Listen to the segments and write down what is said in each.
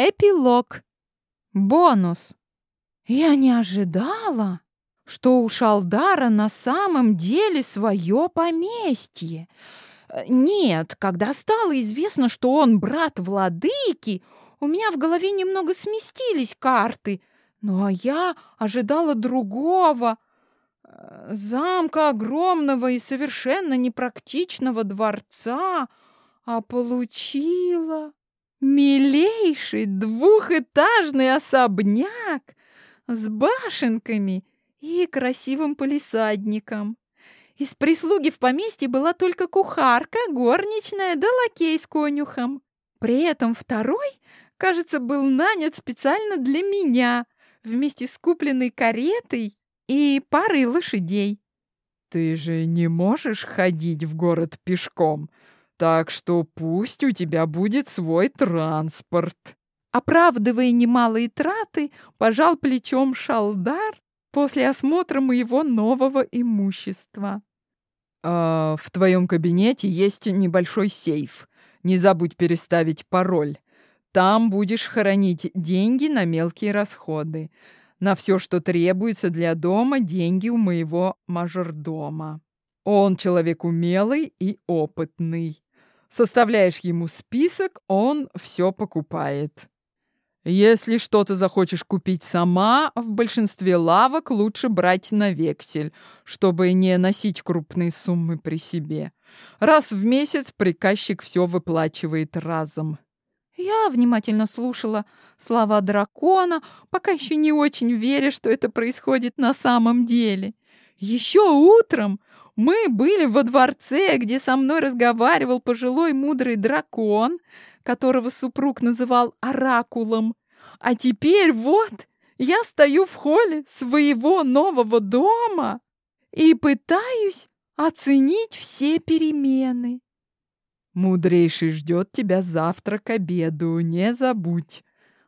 Эпилог. Бонус. Я не ожидала, что у Шалдара на самом деле свое поместье. Нет, когда стало известно, что он брат владыки, у меня в голове немного сместились карты, но я ожидала другого, замка огромного и совершенно непрактичного дворца, а получила Милейший двухэтажный особняк с башенками и красивым полисадником. Из прислуги в поместье была только кухарка, горничная да лакей с конюхом. При этом второй, кажется, был нанят специально для меня, вместе с купленной каретой и парой лошадей. «Ты же не можешь ходить в город пешком?» Так что пусть у тебя будет свой транспорт. Оправдывая немалые траты, пожал плечом Шалдар после осмотра моего нового имущества. А, в твоем кабинете есть небольшой сейф. Не забудь переставить пароль. Там будешь хранить деньги на мелкие расходы. На все, что требуется для дома, деньги у моего мажордома. Он человек умелый и опытный. Составляешь ему список, он все покупает. Если что-то захочешь купить сама, в большинстве лавок лучше брать на вексель, чтобы не носить крупные суммы при себе. Раз в месяц приказчик все выплачивает разом. Я внимательно слушала слова дракона, пока еще не очень веря, что это происходит на самом деле. Еще утром мы были во дворце, где со мной разговаривал пожилой мудрый дракон, которого супруг называл оракулом. А теперь вот я стою в холле своего нового дома и пытаюсь оценить все перемены. Мудрейший ждет тебя завтра к обеду, не забудь.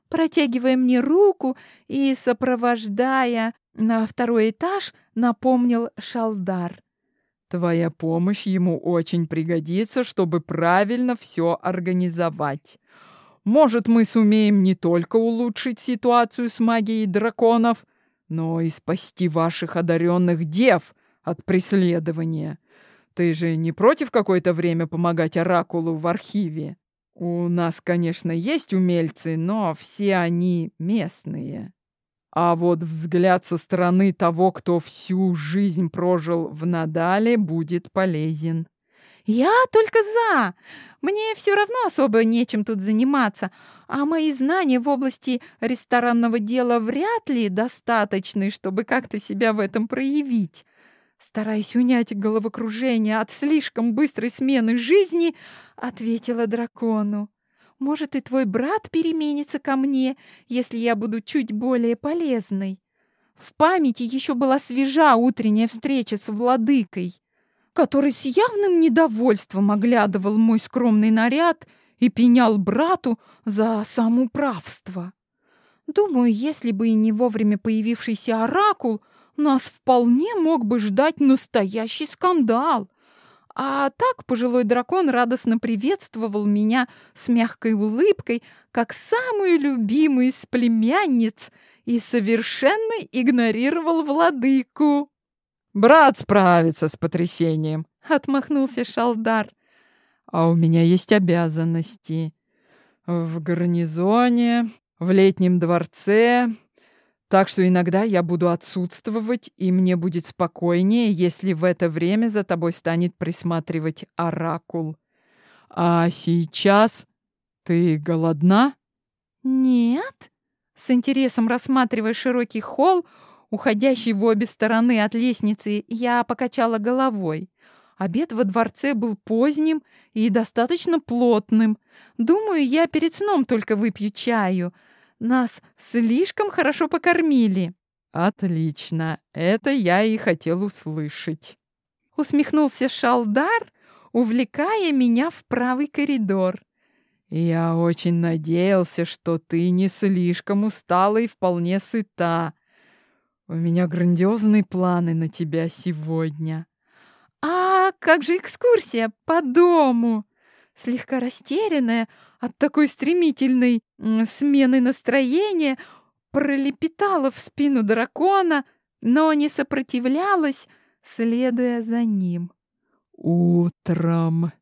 Протягивая мне руку и сопровождая на второй этаж, напомнил Шалдар. Твоя помощь ему очень пригодится, чтобы правильно все организовать. Может, мы сумеем не только улучшить ситуацию с магией драконов, но и спасти ваших одаренных дев от преследования. Ты же не против какое-то время помогать Оракулу в архиве? У нас, конечно, есть умельцы, но все они местные. А вот взгляд со стороны того, кто всю жизнь прожил в Надале, будет полезен. «Я только за! Мне все равно особо нечем тут заниматься, а мои знания в области ресторанного дела вряд ли достаточны, чтобы как-то себя в этом проявить. Стараясь унять головокружение от слишком быстрой смены жизни, ответила дракону. Может, и твой брат переменится ко мне, если я буду чуть более полезной. В памяти еще была свежа утренняя встреча с владыкой, который с явным недовольством оглядывал мой скромный наряд и пенял брату за самоуправство. Думаю, если бы и не вовремя появившийся оракул, нас вполне мог бы ждать настоящий скандал — а так пожилой дракон радостно приветствовал меня с мягкой улыбкой, как самую любимую из племянниц, и совершенно игнорировал владыку. «Брат справится с потрясением», — отмахнулся Шалдар. «А у меня есть обязанности. В гарнизоне, в летнем дворце, так что иногда я буду отсутствовать, и мне будет спокойнее, если в это время за тобой станет присматривать оракул. А сейчас ты голодна? Нет. С интересом рассматривая широкий холл, уходящий в обе стороны от лестницы, я покачала головой. Обед во дворце был поздним и достаточно плотным. Думаю, я перед сном только выпью чаю — нас слишком хорошо покормили. Отлично, это я и хотел услышать. Усмехнулся Шалдар, увлекая меня в правый коридор. Я очень надеялся, что ты не слишком устала и вполне сыта. У меня грандиозные планы на тебя сегодня. А как же экскурсия по дому? Слегка растерянная, от такой стремительной смены настроения пролепетала в спину дракона, но не сопротивлялась, следуя за ним. «Утром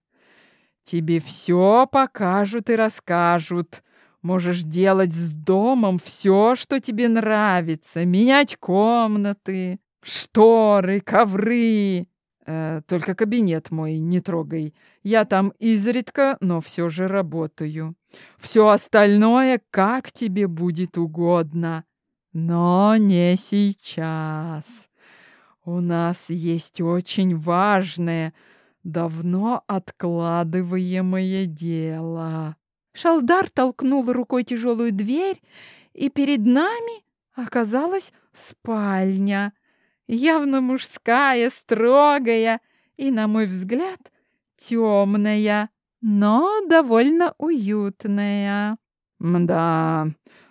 тебе все покажут и расскажут. Можешь делать с домом все, что тебе нравится, менять комнаты, шторы, ковры. Э, только кабинет мой не трогай. Я там изредка, но все же работаю. Все остальное, как тебе будет угодно. Но не сейчас. У нас есть очень важное, давно откладываемое дело. Шалдар толкнул рукой тяжелую дверь, и перед нами оказалась спальня, явно мужская, строгая и, на мой взгляд, темная, но довольно уютная. «Мда,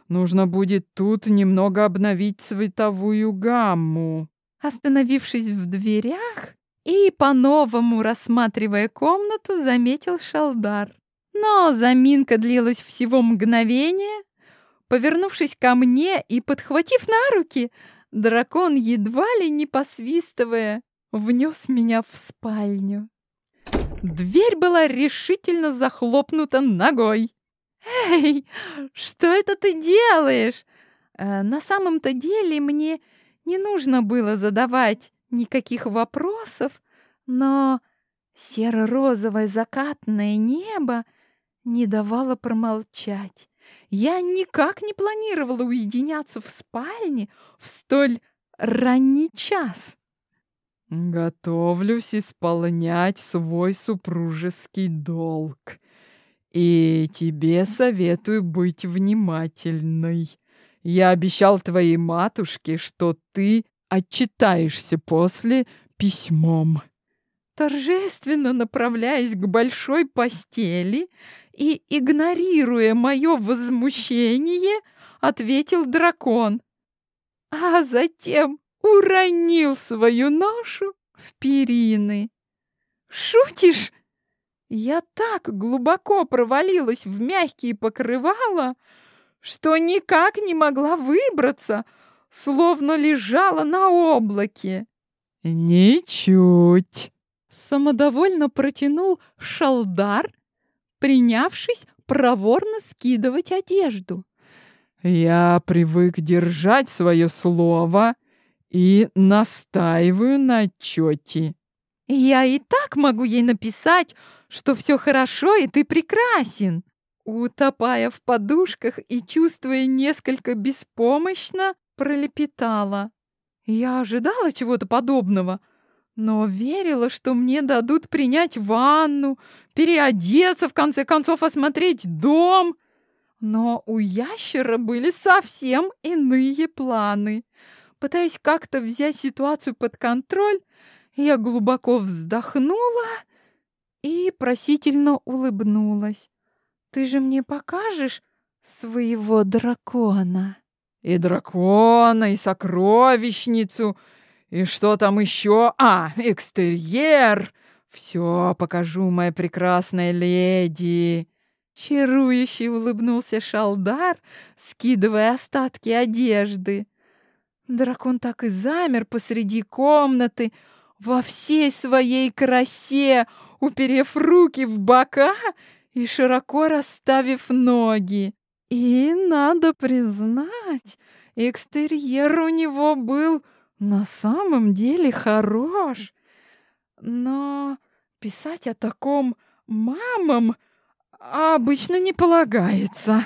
нужно будет тут немного обновить цветовую гамму». Остановившись в дверях и по-новому рассматривая комнату, заметил Шалдар. Но заминка длилась всего мгновение. Повернувшись ко мне и подхватив на руки, дракон, едва ли не посвистывая, внес меня в спальню. Дверь была решительно захлопнута ногой. «Эй, что это ты делаешь?» э, На самом-то деле мне не нужно было задавать никаких вопросов, но серо-розовое закатное небо не давала промолчать. Я никак не планировала уединяться в спальне в столь ранний час. Готовлюсь исполнять свой супружеский долг. И тебе советую быть внимательной. Я обещал твоей матушке, что ты отчитаешься после письмом. Торжественно направляясь к большой постели, и, игнорируя мое возмущение, ответил дракон. А затем уронил свою ношу в перины. «Шутишь?» Я так глубоко провалилась в мягкие покрывала, что никак не могла выбраться, словно лежала на облаке. «Ничуть!» Самодовольно протянул шалдар, принявшись проворно скидывать одежду. «Я привык держать свое слово и настаиваю на отчете». «Я и так могу ей написать, что все хорошо и ты прекрасен». Утопая в подушках и чувствуя несколько беспомощно, пролепетала. Я ожидала чего-то подобного — но верила, что мне дадут принять ванну, переодеться, в конце концов осмотреть дом. Но у ящера были совсем иные планы. Пытаясь как-то взять ситуацию под контроль, я глубоко вздохнула и просительно улыбнулась. «Ты же мне покажешь своего дракона?» «И дракона, и сокровищницу!» И что там еще? А, экстерьер! Все покажу, моя прекрасная леди!» Чарующе улыбнулся Шалдар, скидывая остатки одежды. Дракон так и замер посреди комнаты, во всей своей красе, уперев руки в бока и широко расставив ноги. И, надо признать, экстерьер у него был на самом деле хорош. Но писать о таком мамам обычно не полагается.